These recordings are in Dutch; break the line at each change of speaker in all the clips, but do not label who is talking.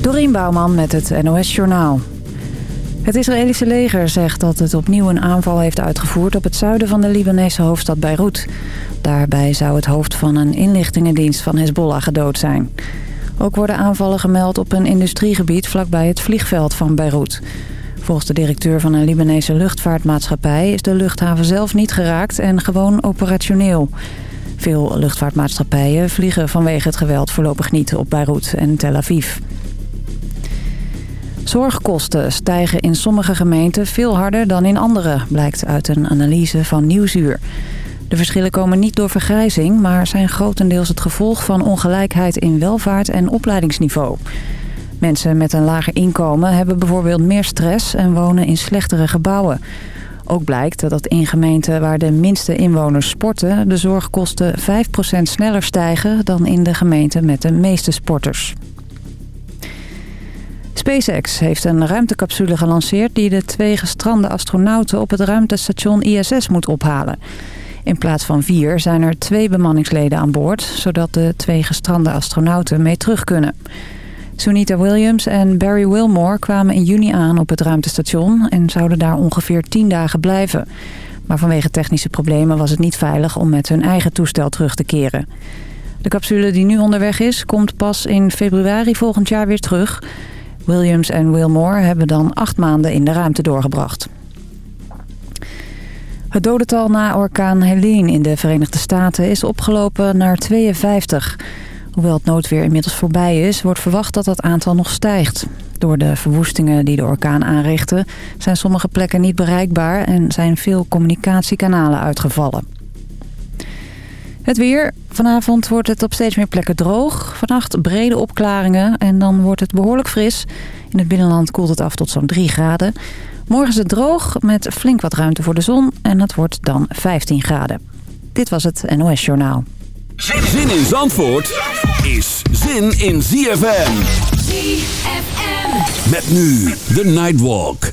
Dorien Bouwman met het NOS Journaal. Het Israëlische leger zegt dat het opnieuw een aanval heeft uitgevoerd... op het zuiden van de Libanese hoofdstad Beirut. Daarbij zou het hoofd van een inlichtingendienst van Hezbollah gedood zijn. Ook worden aanvallen gemeld op een industriegebied vlakbij het vliegveld van Beirut. Volgens de directeur van een Libanese luchtvaartmaatschappij... is de luchthaven zelf niet geraakt en gewoon operationeel. Veel luchtvaartmaatschappijen vliegen vanwege het geweld voorlopig niet op Beirut en Tel Aviv. Zorgkosten stijgen in sommige gemeenten veel harder dan in andere, blijkt uit een analyse van Nieuwsuur. De verschillen komen niet door vergrijzing, maar zijn grotendeels het gevolg van ongelijkheid in welvaart en opleidingsniveau. Mensen met een lager inkomen hebben bijvoorbeeld meer stress en wonen in slechtere gebouwen. Ook blijkt dat in gemeenten waar de minste inwoners sporten... de zorgkosten 5% sneller stijgen dan in de gemeenten met de meeste sporters. SpaceX heeft een ruimtecapsule gelanceerd... die de twee gestrande astronauten op het ruimtestation ISS moet ophalen. In plaats van vier zijn er twee bemanningsleden aan boord... zodat de twee gestrande astronauten mee terug kunnen. Sunita Williams en Barry Wilmore kwamen in juni aan op het ruimtestation... en zouden daar ongeveer tien dagen blijven. Maar vanwege technische problemen was het niet veilig om met hun eigen toestel terug te keren. De capsule die nu onderweg is, komt pas in februari volgend jaar weer terug... Williams en Wilmore hebben dan acht maanden in de ruimte doorgebracht. Het dodental na orkaan Helene in de Verenigde Staten is opgelopen naar 52. Hoewel het noodweer inmiddels voorbij is, wordt verwacht dat dat aantal nog stijgt. Door de verwoestingen die de orkaan aanrichtte zijn sommige plekken niet bereikbaar en zijn veel communicatiekanalen uitgevallen. Het weer. Vanavond wordt het op steeds meer plekken droog. Vannacht brede opklaringen en dan wordt het behoorlijk fris. In het binnenland koelt het af tot zo'n 3 graden. Morgen is het droog met flink wat ruimte voor de zon en het wordt dan 15 graden. Dit was het NOS Journaal.
Zin in Zandvoort is zin in ZFM.
ZFM.
Met nu de Nightwalk.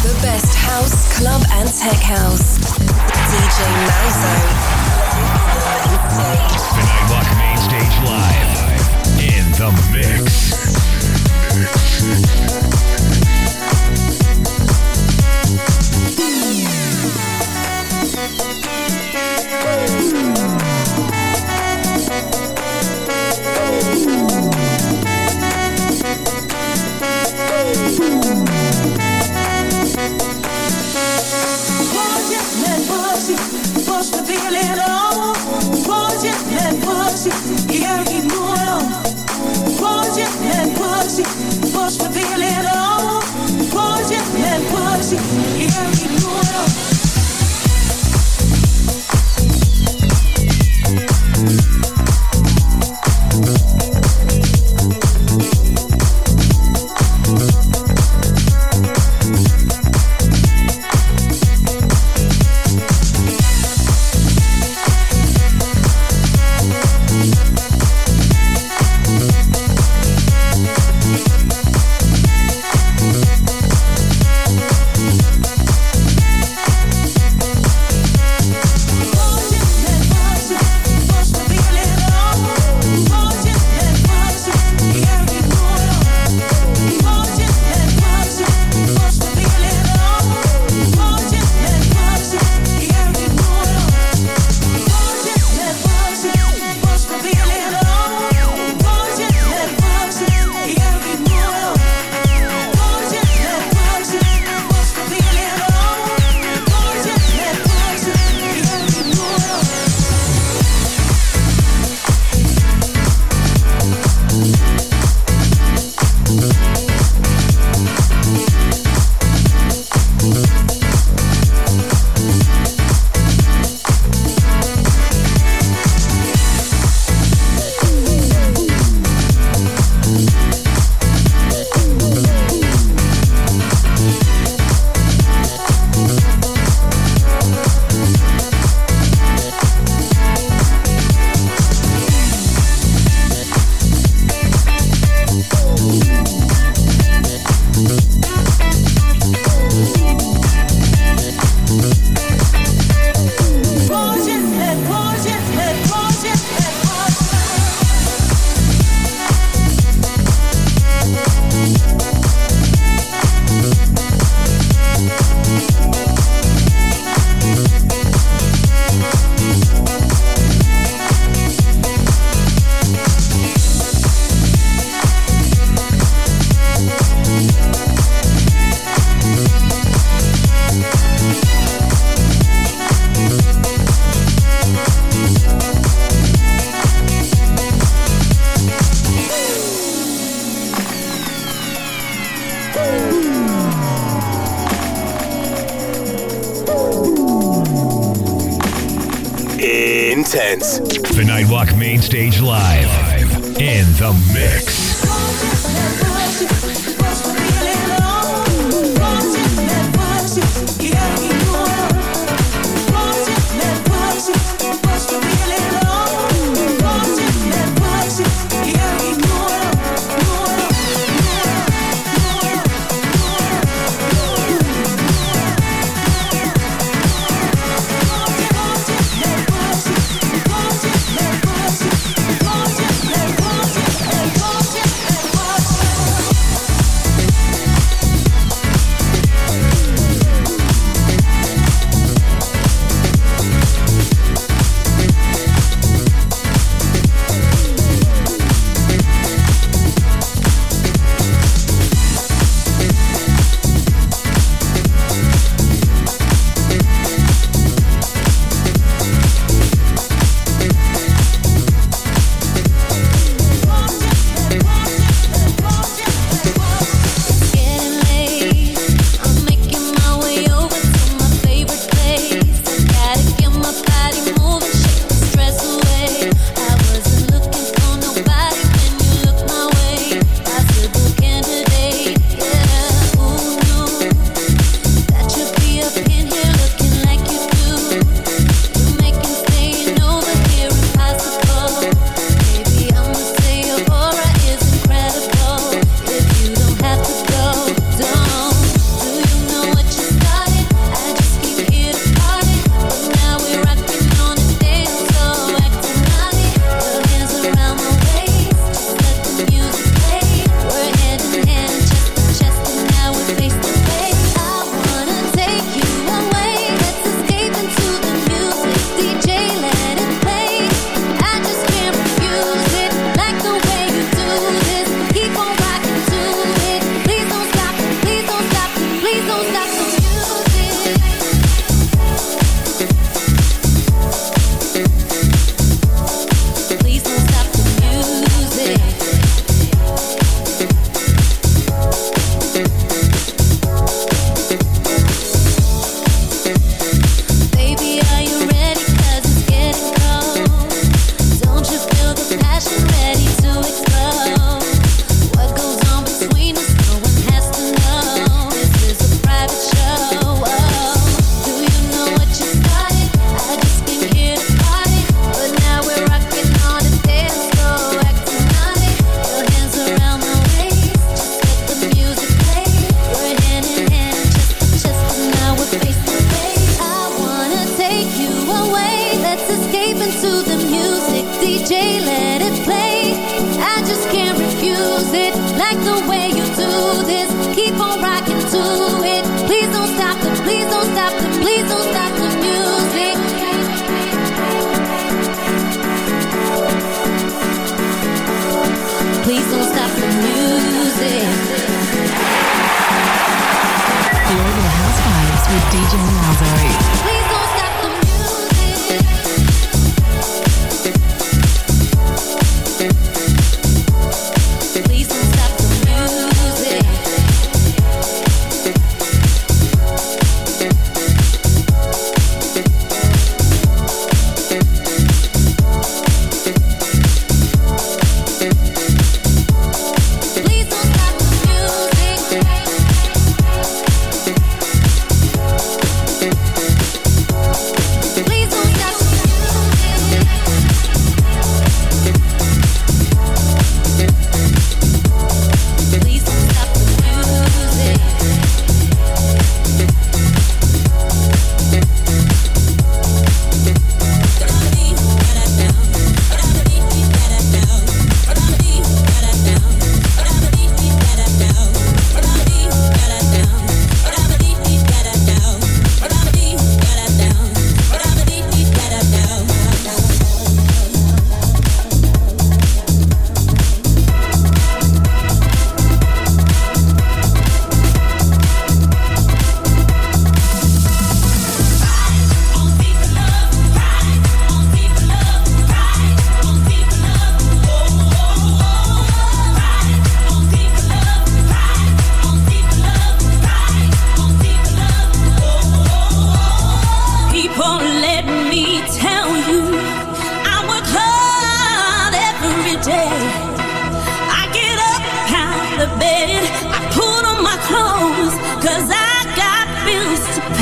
The best house, club, and tech house. DJ Malzo.
Main Stage Live. In the mix.
push
the
feeling on. Push it and push it.
Yeah,
keep moving on.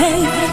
Hey.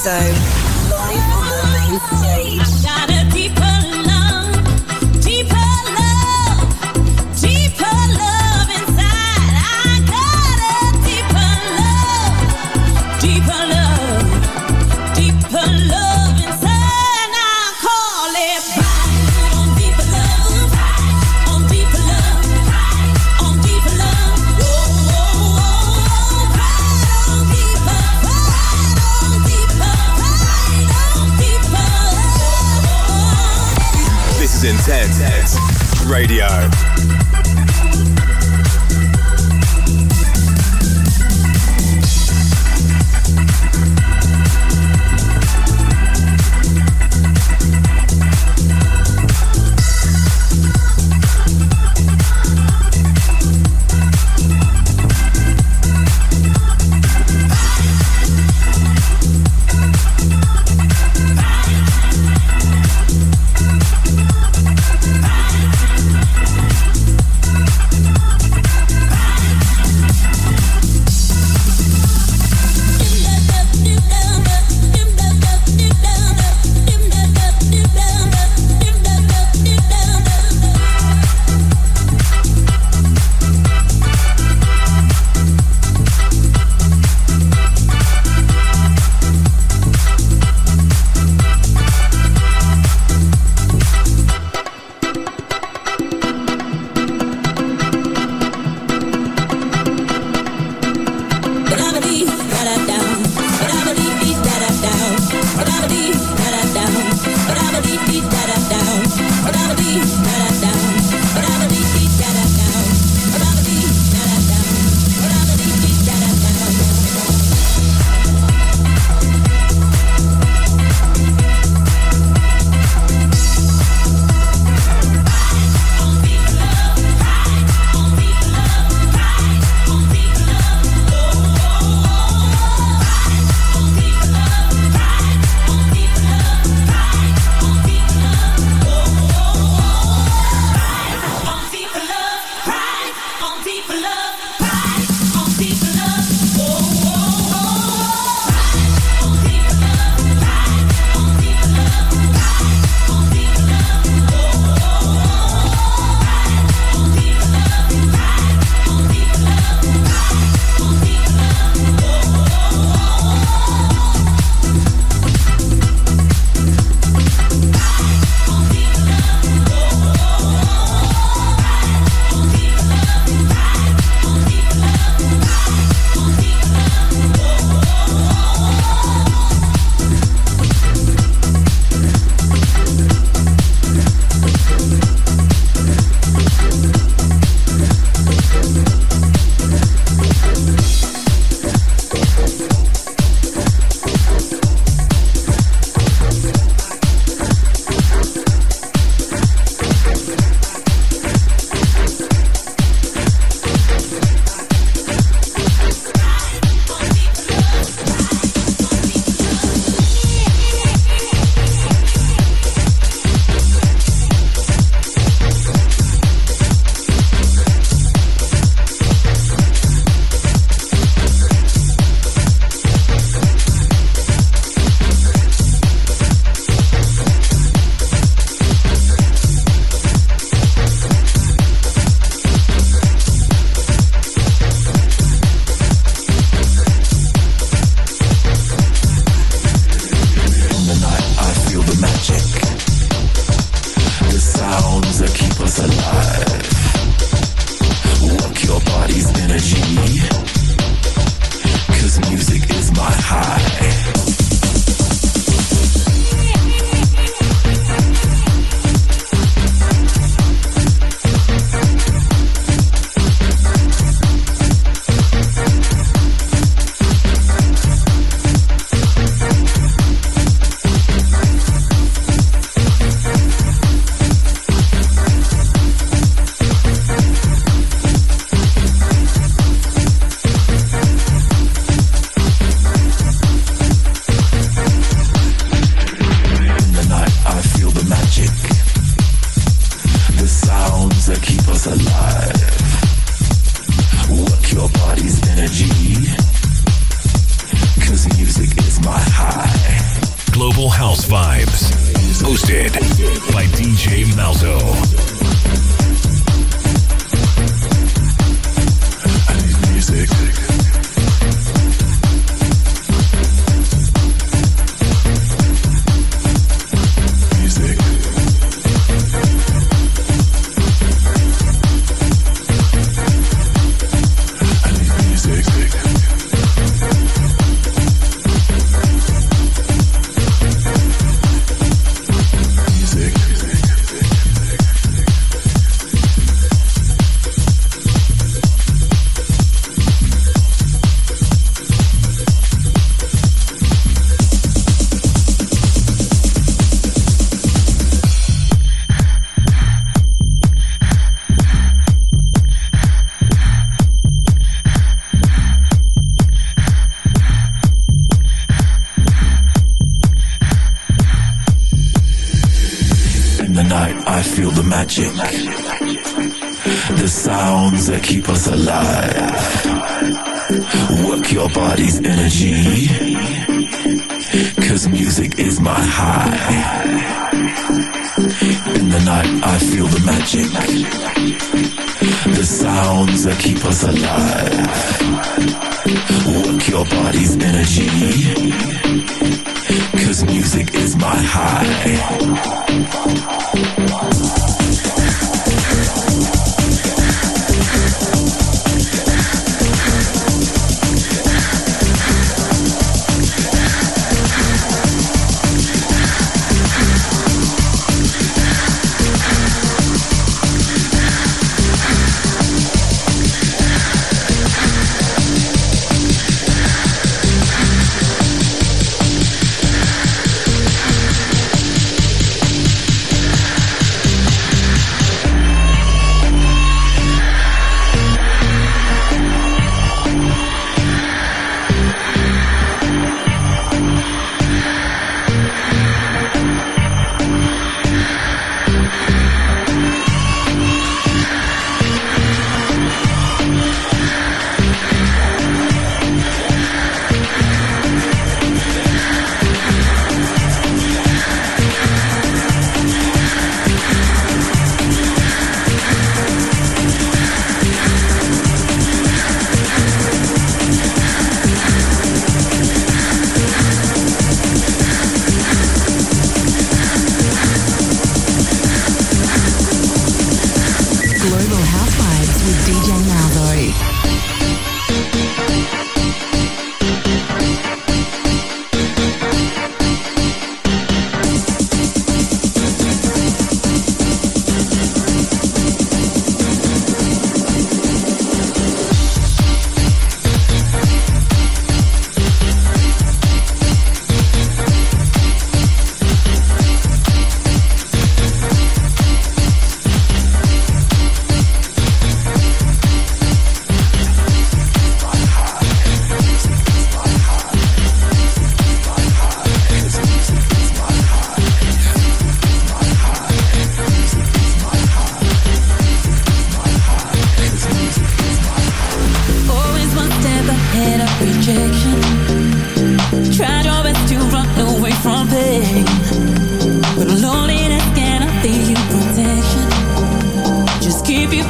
Zone.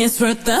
It's worth the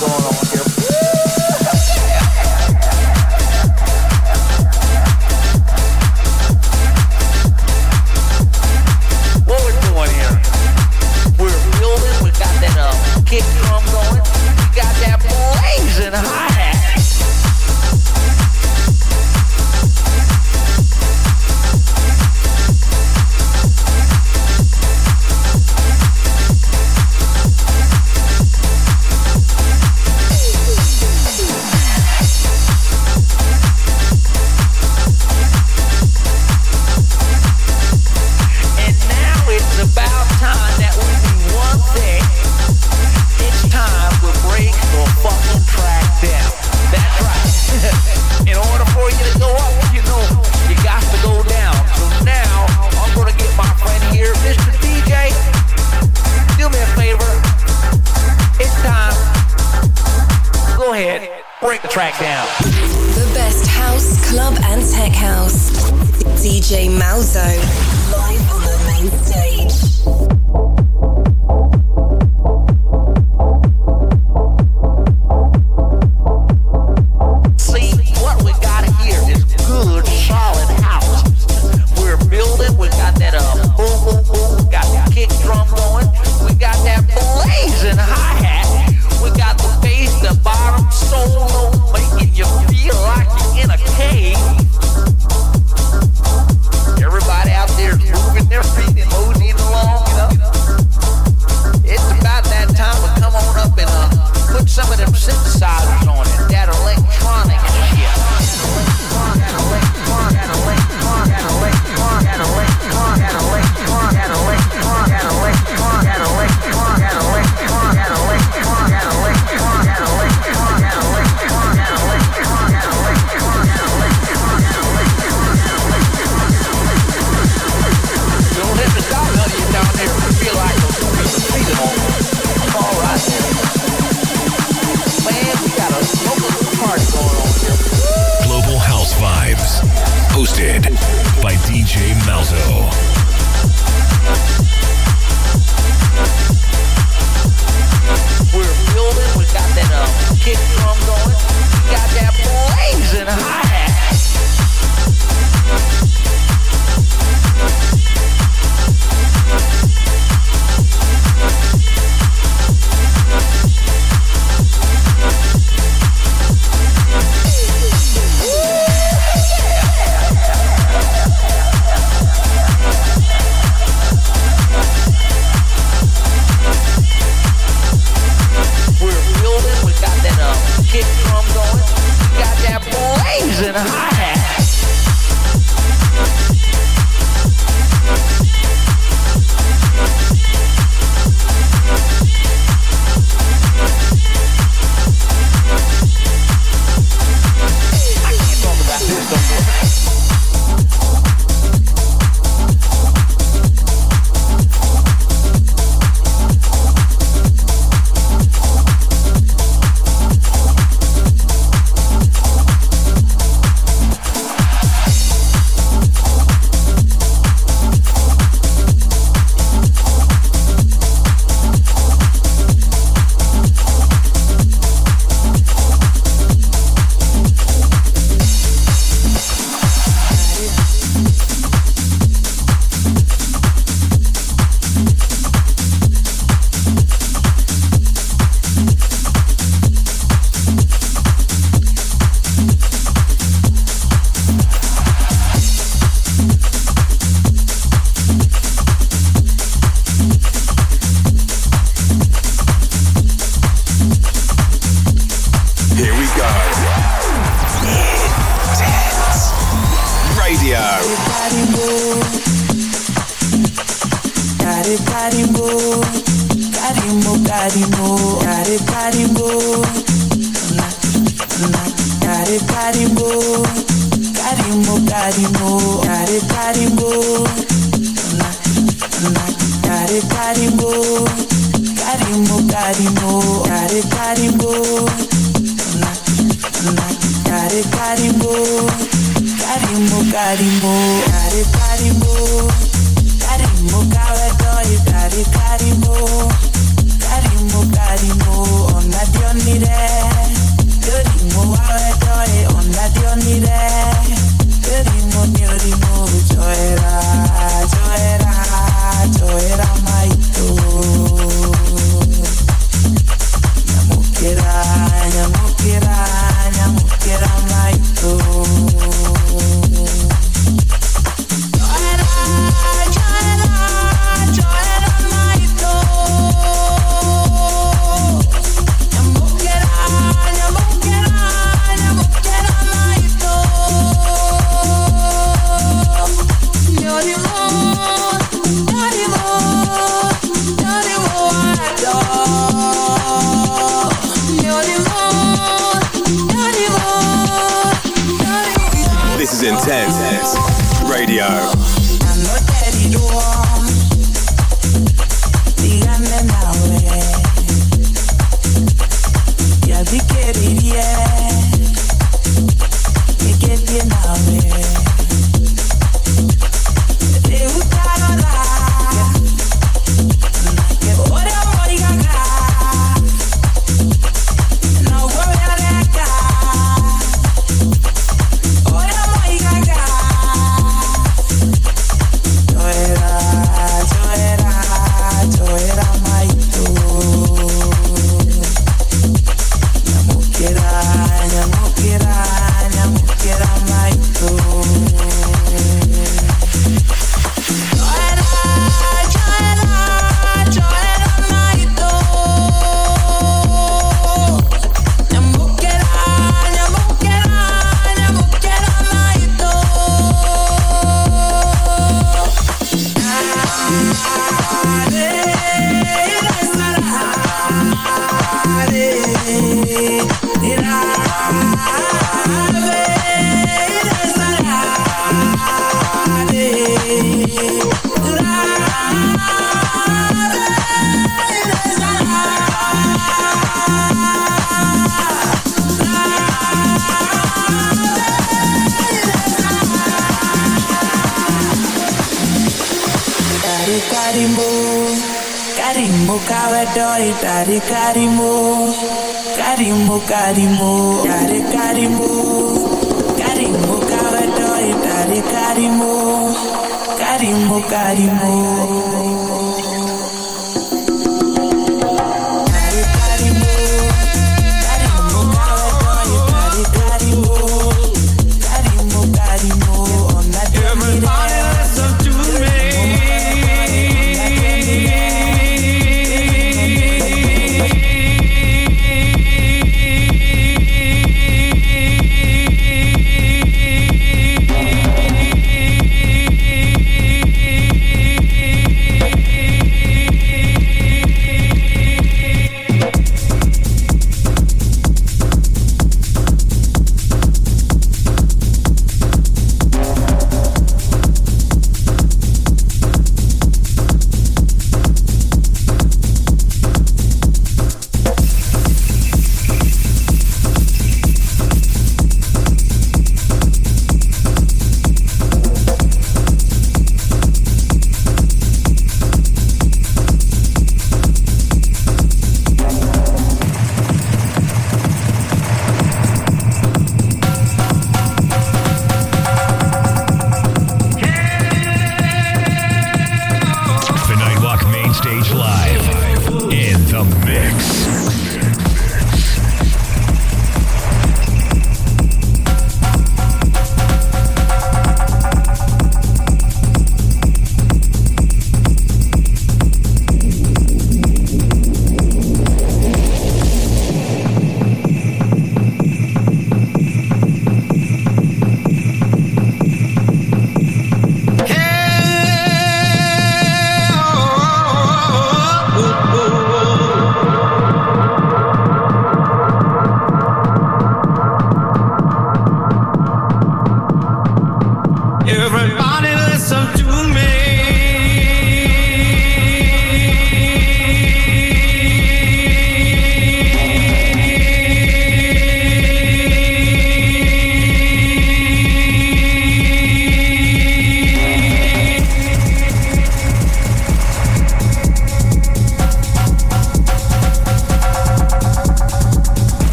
Going on is
intense. Radio.
Carimbo, carimbo, care carimbo. Carimbo, cavatoi, tare carimbo. Carimbo, carimbo. carimbo.